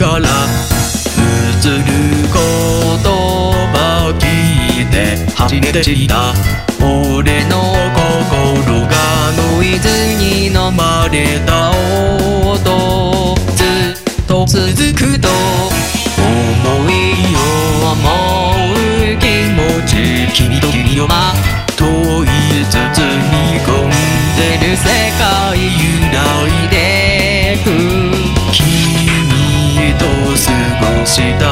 から映る初めて知った。俺の心がノイズに飲まれた音。ずっと続くと思いを思う気持ち。君と君をまとい包み込んでる世界揺らいでく。と過ごした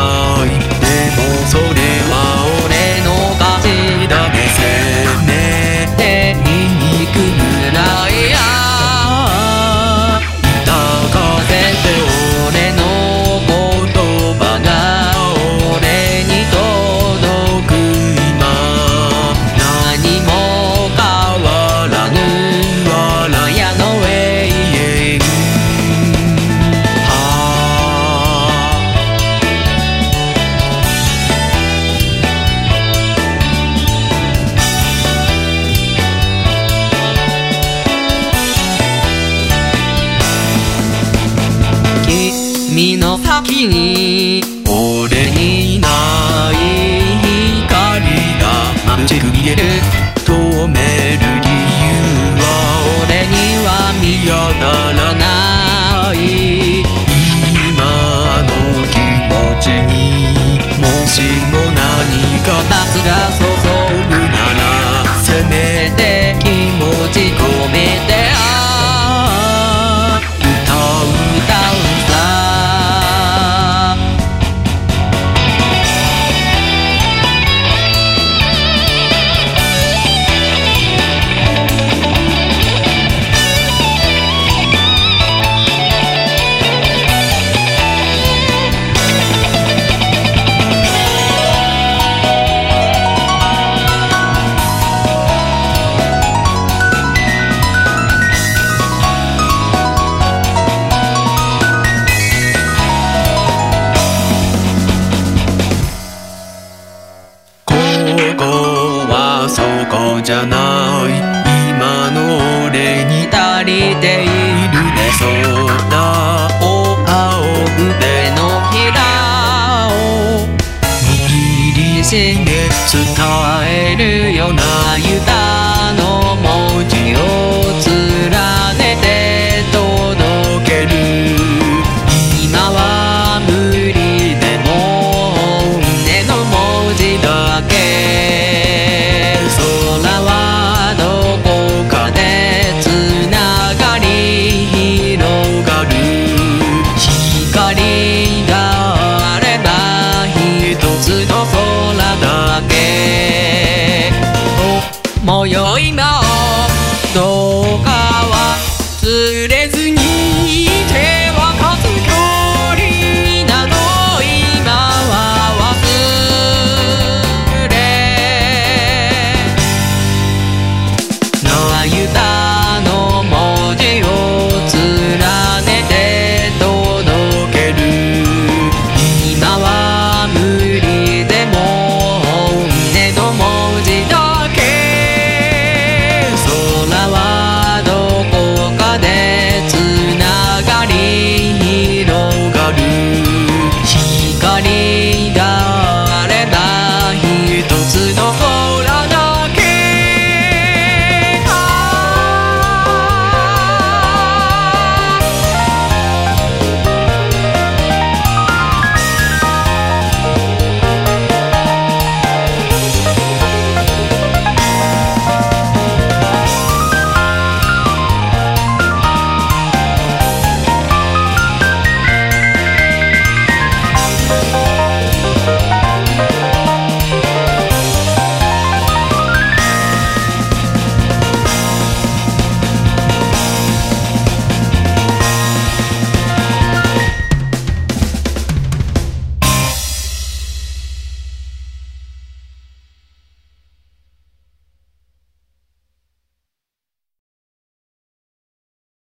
先に俺にない光が眩しく見える止める理由は俺には見当たらない。今の気持ちにもしも何か。罰がじゃない。今の俺に足りているね。空を仰ぐ手のひらを握りしめ伝えるような歌。you you